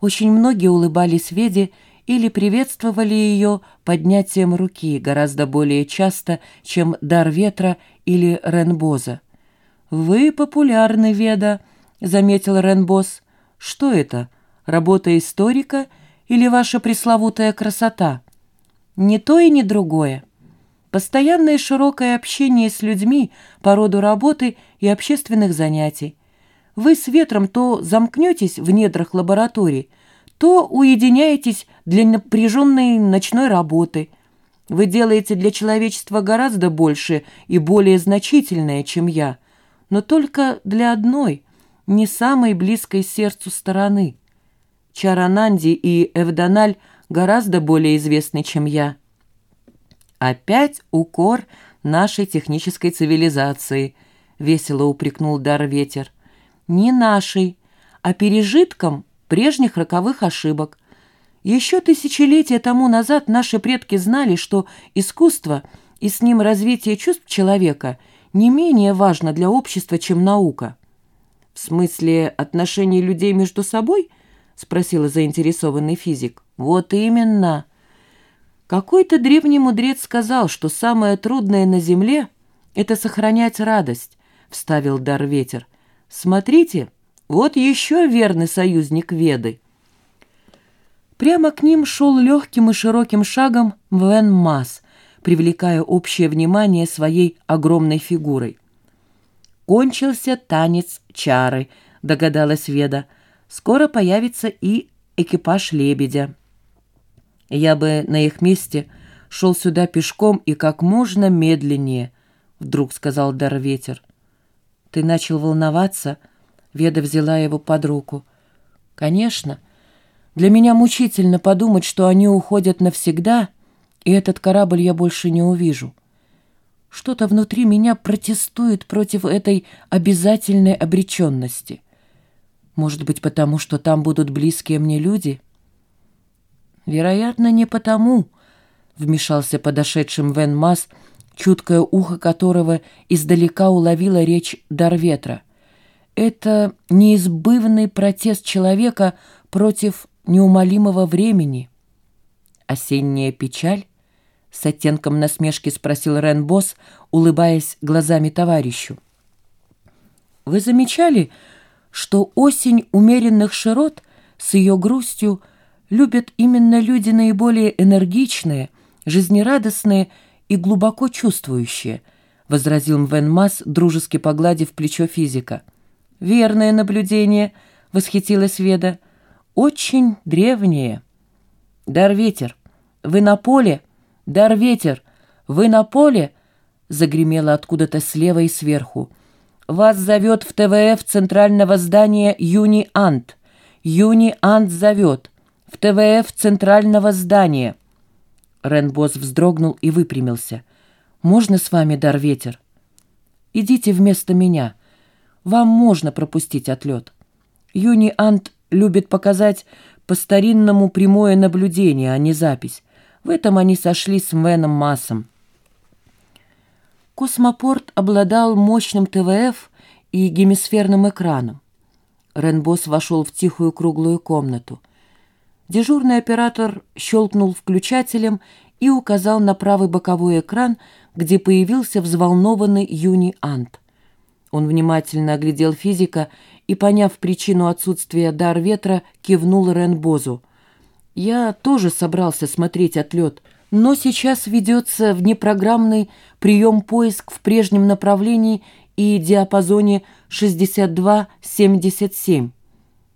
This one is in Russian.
Очень многие улыбались Веде или приветствовали ее поднятием руки гораздо более часто, чем дар ветра или Ренбоза. «Вы популярны, Веда», — заметил Ренбоз. «Что это, работа историка или ваша пресловутая красота?» «Ни то и ни другое. Постоянное широкое общение с людьми по роду работы и общественных занятий. Вы с ветром то замкнетесь в недрах лаборатории, то уединяетесь для напряженной ночной работы. Вы делаете для человечества гораздо больше и более значительное, чем я, но только для одной, не самой близкой сердцу стороны. Чарананди и Эвданаль гораздо более известны, чем я. Опять укор нашей технической цивилизации, весело упрекнул Дар Ветер. Не нашей, а пережитком прежних роковых ошибок. Еще тысячелетия тому назад наши предки знали, что искусство и с ним развитие чувств человека не менее важно для общества, чем наука. «В смысле отношений людей между собой?» — спросила заинтересованный физик. «Вот именно!» Какой-то древний мудрец сказал, что самое трудное на земле — это сохранять радость, — вставил дар ветер. Смотрите, вот еще верный союзник Веды. Прямо к ним шел легким и широким шагом Вен Мас, привлекая общее внимание своей огромной фигурой. «Кончился танец чары», — догадалась Веда. «Скоро появится и экипаж лебедя». Я бы на их месте шел сюда пешком и как можно медленнее, вдруг сказал Дарветер. Ты начал волноваться? Веда взяла его под руку. Конечно. Для меня мучительно подумать, что они уходят навсегда, и этот корабль я больше не увижу. Что-то внутри меня протестует против этой обязательной обреченности. Может быть, потому что там будут близкие мне люди — «Вероятно, не потому», — вмешался подошедшим Вен Мас, чуткое ухо которого издалека уловило речь Дарветра. «Это неизбывный протест человека против неумолимого времени». «Осенняя печаль?» — с оттенком насмешки спросил Рен Босс, улыбаясь глазами товарищу. «Вы замечали, что осень умеренных широт с ее грустью — любят именно люди наиболее энергичные, жизнерадостные и глубоко чувствующие, возразил Мвен Мас, дружески погладив плечо физика. «Верное наблюдение», — восхитилась Веда. «Очень древнее». «Дар-ветер, вы на поле? Дар-ветер, вы на поле?» загремело откуда-то слева и сверху. «Вас зовет в ТВФ центрального здания Юни Ант. Юни Ант зовет в ТВФ центрального здания». Ренбос вздрогнул и выпрямился. «Можно с вами, дар ветер?» «Идите вместо меня. Вам можно пропустить отлет. Юни Ант любит показать по-старинному прямое наблюдение, а не запись. В этом они сошли с Мэном Массом». Космопорт обладал мощным ТВФ и гемисферным экраном. Ренбос вошел в тихую круглую комнату. Дежурный оператор щелкнул включателем и указал на правый боковой экран, где появился взволнованный Юни Ант. Он внимательно оглядел физика и, поняв причину отсутствия дар ветра, кивнул Ренбозу. «Я тоже собрался смотреть отлет, но сейчас ведется внепрограммный прием-поиск в прежнем направлении и диапазоне 62-77.